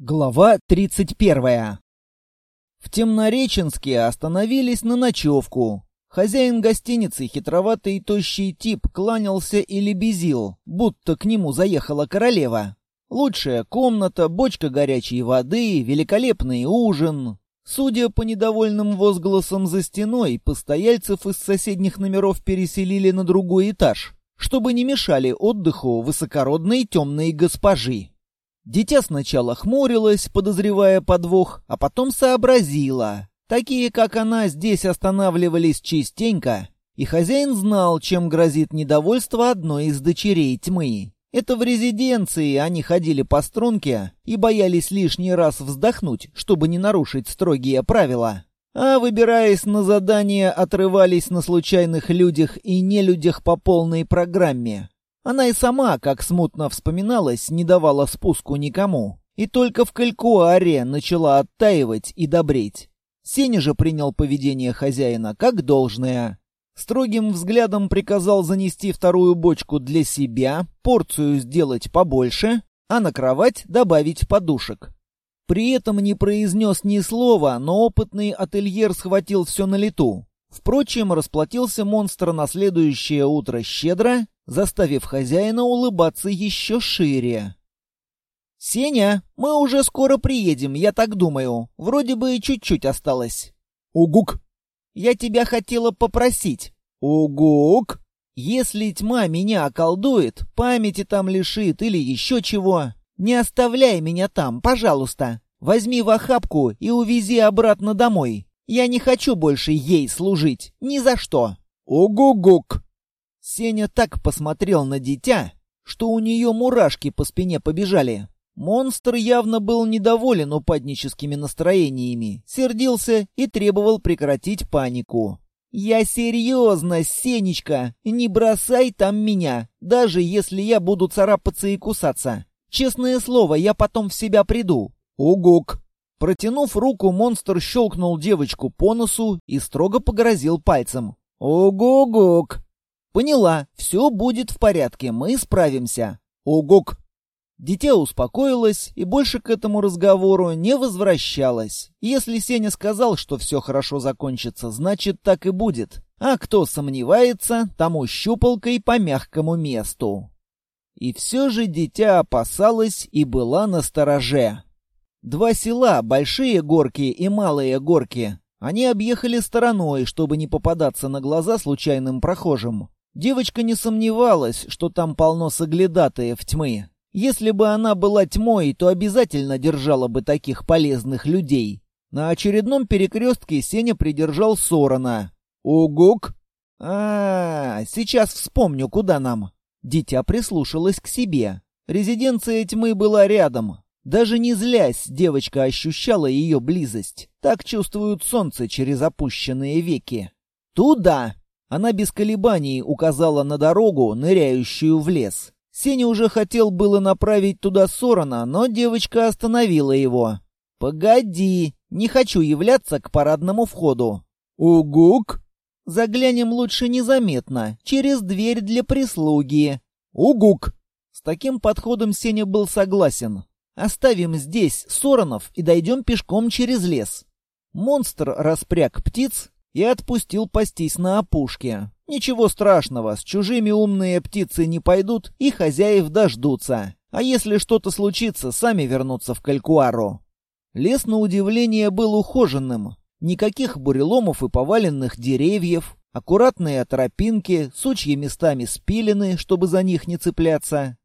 Глава 31. В Темнореченске остановились на ночевку. Хозяин гостиницы, хитроватый и тощий тип, кланялся и лебезил, будто к нему заехала королева. Лучшая комната, бочка горячей воды, великолепный ужин. Судя по недовольным возгласам за стеной, постояльцев из соседних номеров переселили на другой этаж, чтобы не мешали отдыху высокородной темной госпожи. Дитя сначала хмурилась, подозревая подвох, а потом сообразила. Такие, как она, здесь останавливались частенько, и хозяин знал, чем грозит недовольство одной из дочерей тьмы. Это в резиденции они ходили по струнке и боялись лишний раз вздохнуть, чтобы не нарушить строгие правила. А выбираясь на задание, отрывались на случайных людях и нелюдях по полной программе. Она и сама, как смутно вспоминалась, не давала спуску никому. И только в Калькуаре начала оттаивать и добреть. Сеня же принял поведение хозяина как должное. Строгим взглядом приказал занести вторую бочку для себя, порцию сделать побольше, а на кровать добавить подушек. При этом не произнес ни слова, но опытный ательер схватил все на лету. Впрочем, расплатился монстр на следующее утро щедро заставив хозяина улыбаться еще шире. «Сеня, мы уже скоро приедем, я так думаю. Вроде бы чуть-чуть осталось». «Угук!» «Я тебя хотела попросить». «Угук!» «Если тьма меня околдует, памяти там лишит или еще чего, не оставляй меня там, пожалуйста. Возьми в охапку и увези обратно домой. Я не хочу больше ей служить, ни за что». «Угугук!» Сеня так посмотрел на дитя, что у нее мурашки по спине побежали. Монстр явно был недоволен упадническими настроениями, сердился и требовал прекратить панику. «Я серьезно, Сенечка, не бросай там меня, даже если я буду царапаться и кусаться. Честное слово, я потом в себя приду». «Угук!» Протянув руку, монстр щелкнул девочку по носу и строго погрозил пальцем. «Угугук!» «Поняла, все будет в порядке, мы справимся». «Угук!» Дитя успокоилось и больше к этому разговору не возвращалось. Если Сеня сказал, что все хорошо закончится, значит так и будет. А кто сомневается, тому щупалкой по мягкому месту. И все же дитя опасалось и была на стороже. Два села, Большие Горки и Малые Горки, они объехали стороной, чтобы не попадаться на глаза случайным прохожим. Девочка не сомневалась, что там полно соглядатаев тьмы. Если бы она была тьмой, то обязательно держала бы таких полезных людей. На очередном перекрестке Сеня придержал Сорона. «Угук!» а, -а, а сейчас вспомню, куда нам». Дитя прислушалась к себе. Резиденция тьмы была рядом. Даже не злясь, девочка ощущала ее близость. Так чувствуют солнце через опущенные веки. «Туда!» Она без колебаний указала на дорогу, ныряющую в лес. Сеня уже хотел было направить туда Сорона, но девочка остановила его. «Погоди, не хочу являться к парадному входу». «Угук?» «Заглянем лучше незаметно, через дверь для прислуги». «Угук!» С таким подходом Сеня был согласен. «Оставим здесь Соронов и дойдем пешком через лес». Монстр распряг птиц и отпустил пастись на опушке. Ничего страшного, с чужими умные птицы не пойдут и хозяев дождутся. А если что-то случится, сами вернутся в Калькуару. Лес, на удивление, был ухоженным. Никаких буреломов и поваленных деревьев, аккуратные тропинки, сучьи местами спилены, чтобы за них не цепляться.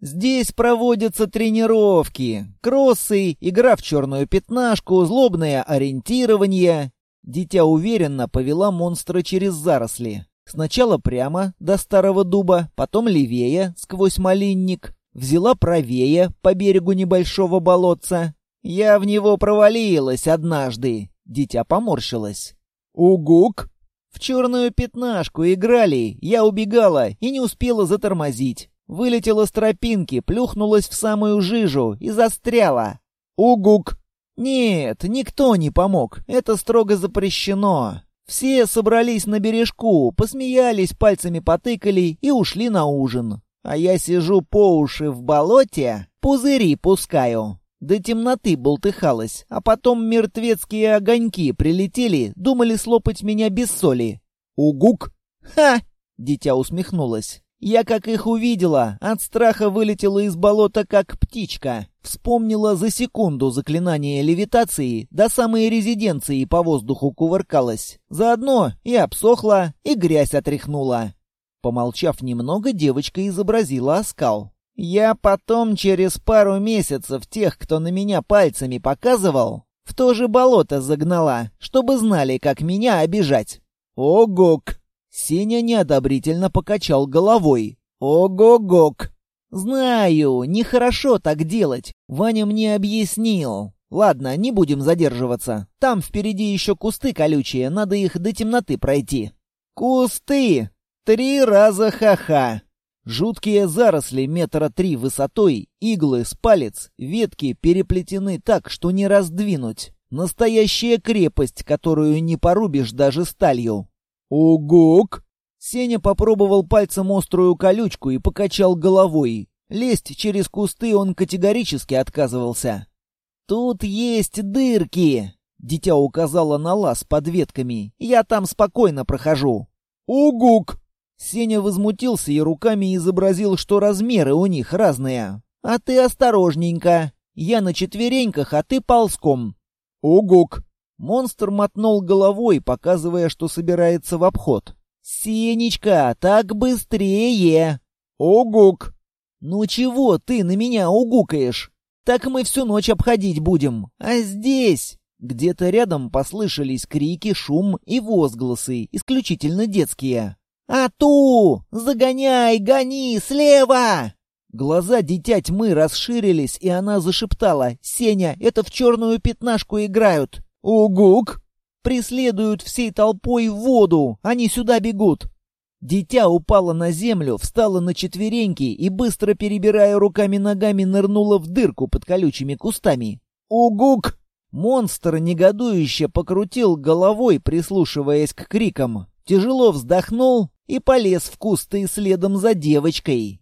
Здесь проводятся тренировки, кроссы, игра в черную пятнашку, злобное ориентирование Дитя уверенно повела монстра через заросли. Сначала прямо, до старого дуба, потом левее, сквозь малинник. Взяла правее, по берегу небольшого болотца. Я в него провалилась однажды. Дитя поморщилось. «Угук!» В черную пятнашку играли, я убегала и не успела затормозить. Вылетела с тропинки, плюхнулась в самую жижу и застряла. «Угук!» «Нет, никто не помог. Это строго запрещено. Все собрались на бережку, посмеялись, пальцами потыкали и ушли на ужин. А я сижу по уши в болоте, пузыри пускаю. До темноты болтыхалась, а потом мертвецкие огоньки прилетели, думали слопать меня без соли. Угук. «Ха!» — дитя усмехнулась. Я, как их увидела, от страха вылетела из болота, как птичка. Вспомнила за секунду заклинание левитации, до самой резиденции по воздуху кувыркалась. Заодно и обсохла, и грязь отряхнула. Помолчав немного, девочка изобразила оскал. Я потом через пару месяцев тех, кто на меня пальцами показывал, в то же болото загнала, чтобы знали, как меня обижать. Огок! Сеня неодобрительно покачал головой. Ого-гок! Знаю, нехорошо так делать. Ваня мне объяснил. Ладно, не будем задерживаться. Там впереди еще кусты колючие, надо их до темноты пройти. Кусты! Три раза ха-ха! Жуткие заросли метра три высотой, иглы с палец, ветки переплетены так, что не раздвинуть. Настоящая крепость, которую не порубишь даже сталью. Угук! Сеня попробовал пальцем острую колючку и покачал головой. Лезть через кусты он категорически отказывался. «Тут есть дырки!» — дитя указала на лаз под ветками. «Я там спокойно прохожу». Угук! Сеня возмутился и руками изобразил, что размеры у них разные. «А ты осторожненько. Я на четвереньках, а ты ползком». Угук! Монстр мотнул головой, показывая, что собирается в обход. «Сенечка, так быстрее!» Угук! «Ну чего ты на меня угукаешь? Так мы всю ночь обходить будем. А здесь...» Где-то рядом послышались крики, шум и возгласы, исключительно детские. «А ту! Загоняй, гони, слева!» Глаза дитя тьмы расширились, и она зашептала. «Сеня, это в черную пятнашку играют!» Угук! Преследуют всей толпой в воду! Они сюда бегут!» Дитя упало на землю, встало на четвереньки и, быстро перебирая руками-ногами, нырнуло в дырку под колючими кустами. Угук! Монстр негодующе покрутил головой, прислушиваясь к крикам. Тяжело вздохнул и полез в кусты следом за девочкой.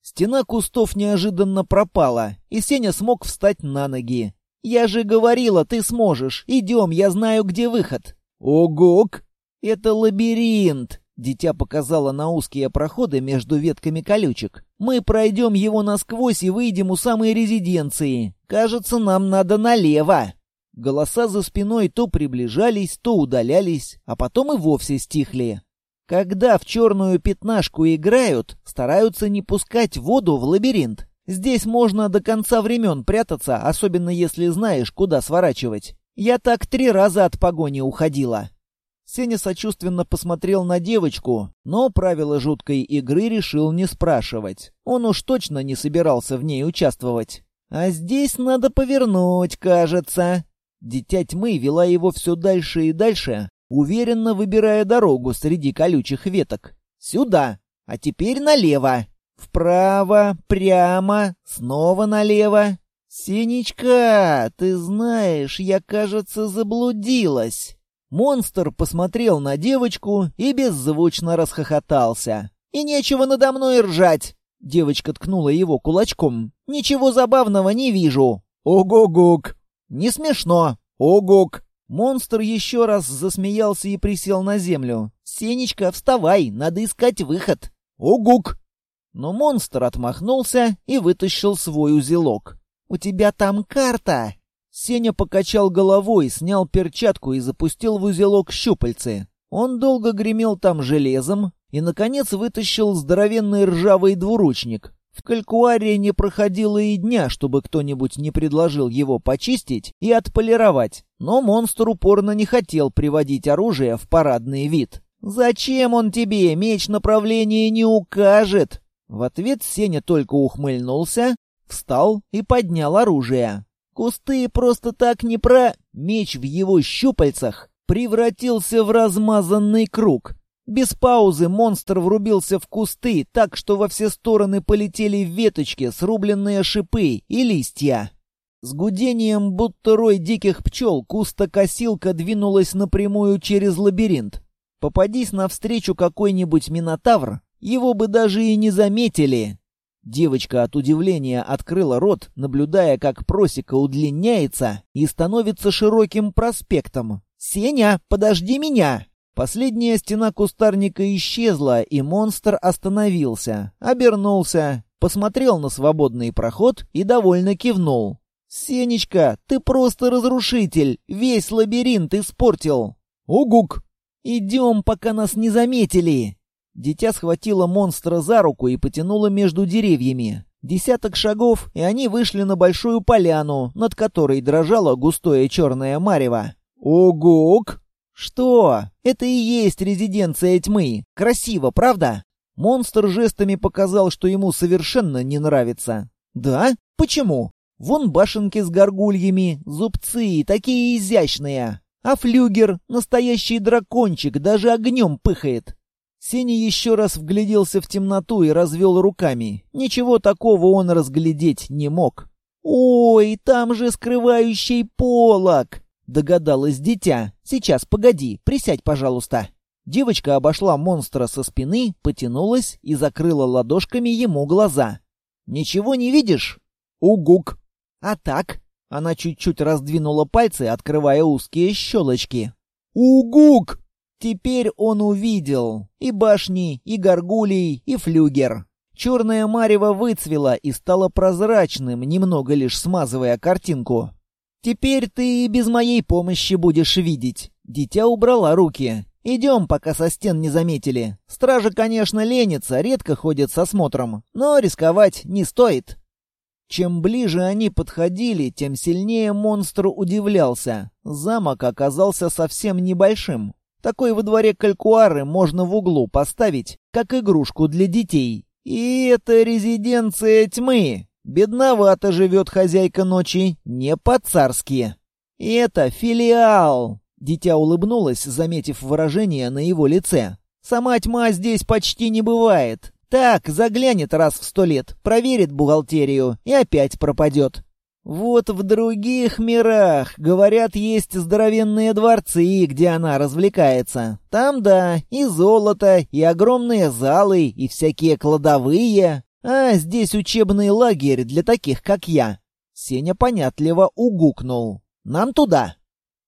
Стена кустов неожиданно пропала, и Сеня смог встать на ноги. «Я же говорила, ты сможешь. Идем, я знаю, где выход». Угук! «Это лабиринт», — дитя показало на узкие проходы между ветками колючек. «Мы пройдем его насквозь и выйдем у самой резиденции. Кажется, нам надо налево». Голоса за спиной то приближались, то удалялись, а потом и вовсе стихли. Когда в черную пятнашку играют, стараются не пускать воду в лабиринт. Здесь можно до конца времен прятаться, особенно если знаешь, куда сворачивать. Я так три раза от погони уходила. Сеня сочувственно посмотрел на девочку, но правила жуткой игры решил не спрашивать. Он уж точно не собирался в ней участвовать. А здесь надо повернуть, кажется. Дитя тьмы вела его все дальше и дальше, уверенно выбирая дорогу среди колючих веток. Сюда, а теперь налево. Вправо, прямо, снова налево. «Синичка, ты знаешь, я, кажется, заблудилась». Монстр посмотрел на девочку и беззвучно расхохотался. «И нечего надо мной ржать!» Девочка ткнула его кулачком. «Ничего забавного не вижу!» Ого-гук! «Не смешно!» Огук! Монстр еще раз засмеялся и присел на землю. «Сенечка, вставай, надо искать выход!» Огук! Но монстр отмахнулся и вытащил свой узелок. «У тебя там карта!» Сеня покачал головой, снял перчатку и запустил в узелок щупальцы. Он долго гремел там железом и, наконец, вытащил здоровенный ржавый двуручник. В Калькуаре не проходило и дня, чтобы кто-нибудь не предложил его почистить и отполировать. Но монстр упорно не хотел приводить оружие в парадный вид. «Зачем он тебе? Меч направления не укажет!» В ответ Сеня только ухмыльнулся, встал и поднял оружие. Кусты просто так не про... Меч в его щупальцах превратился в размазанный круг. Без паузы монстр врубился в кусты, так что во все стороны полетели веточки, срубленные шипы и листья. С гудением, будто рой диких пчел, куста-косилка двинулась напрямую через лабиринт. Попадись навстречу какой-нибудь минотавр, его бы даже и не заметили. Девочка от удивления открыла рот, наблюдая, как просека удлиняется и становится широким проспектом. «Сеня, подожди меня!» Последняя стена кустарника исчезла, и монстр остановился, обернулся, посмотрел на свободный проход и довольно кивнул. «Сенечка, ты просто разрушитель! Весь лабиринт испортил!» «Угук!» «Идем, пока нас не заметили!» Дитя схватило монстра за руку и потянуло между деревьями. Десяток шагов, и они вышли на большую поляну, над которой дрожало густое черное марево. «Угук!» «Что? Это и есть резиденция тьмы. Красиво, правда?» Монстр жестами показал, что ему совершенно не нравится. «Да? Почему? Вон башенки с горгульями, зубцы, такие изящные. А флюгер, настоящий дракончик, даже огнем пыхает. Сеня еще раз вгляделся в темноту и развел руками. Ничего такого он разглядеть не мог. «Ой, там же скрывающий полог!» — догадалось дитя. «Сейчас, погоди, присядь, пожалуйста». Девочка обошла монстра со спины, потянулась и закрыла ладошками ему глаза. «Ничего не видишь?» «Угук!» «А так?» Она чуть-чуть раздвинула пальцы, открывая узкие щелочки. «Угук!» Теперь он увидел и башни, и горгулей, и флюгер. Черное марево выцвело и стало прозрачным, немного лишь смазывая картинку. «Теперь ты и без моей помощи будешь видеть». Дитя убрала руки. «Идем, пока со стен не заметили. Стража, конечно, ленится, редко ходит со смотром, но рисковать не стоит». Чем ближе они подходили, тем сильнее монстр удивлялся. Замок оказался совсем небольшим. Такой во дворе калькуары можно в углу поставить, как игрушку для детей. И это резиденция тьмы. Бедновато живет хозяйка ночи, не по-царски. И это филиал. Дитя улыбнулась, заметив выражение на его лице. Сама тьма здесь почти не бывает. Так, заглянет раз в сто лет, проверит бухгалтерию и опять пропадет. Вот в других мирах, говорят, есть здоровенные дворцы, где она развлекается. Там, да, и золото, и огромные залы, и всякие кладовые. А здесь учебный лагерь для таких, как я. Сеня понятливо угукнул. Нам туда.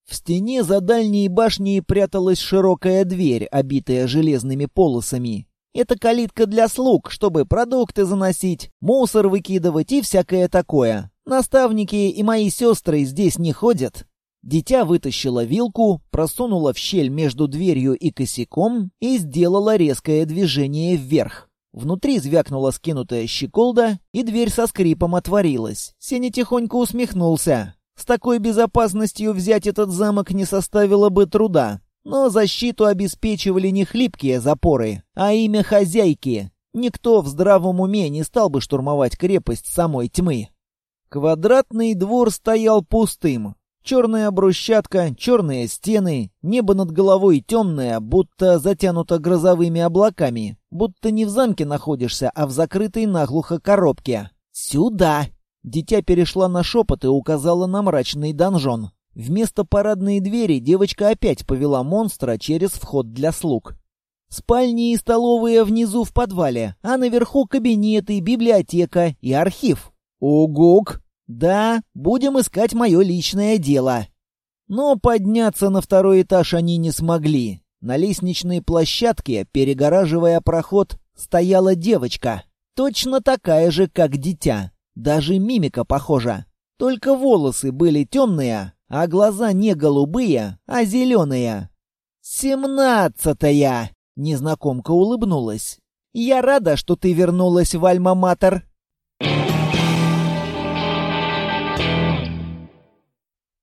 В стене за дальней башней пряталась широкая дверь, обитая железными полосами. Это калитка для слуг, чтобы продукты заносить, мусор выкидывать и всякое такое. Наставники и мои сестры здесь не ходят. Дитя вытащила вилку, просунула в щель между дверью и косяком и сделала резкое движение вверх. Внутри звякнула скинутая щеколда, и дверь со скрипом отворилась. Сеня тихонько усмехнулся. С такой безопасностью взять этот замок не составило бы труда. Но защиту обеспечивали не хлипкие запоры, а имя хозяйки. Никто в здравом уме не стал бы штурмовать крепость самой тьмы. Квадратный двор стоял пустым. Черная брусчатка, черные стены, небо над головой темное, будто затянуто грозовыми облаками, будто не в замке находишься, а в закрытой наглухо коробке. «Сюда!» Дитя перешла на шепот и указала на мрачный донжон. Вместо парадной двери девочка опять повела монстра через вход для слуг. Спальни и столовые внизу в подвале, а наверху кабинеты, библиотека и архив. «Угук!» «Да, будем искать мое личное дело». Но подняться на второй этаж они не смогли. На лестничной площадке, перегораживая проход, стояла девочка. Точно такая же, как дитя. Даже мимика похожа. Только волосы были темные, а глаза не голубые, а зеленые. «Семнадцатая!» — незнакомка улыбнулась. «Я рада, что ты вернулась в Альма-Матер».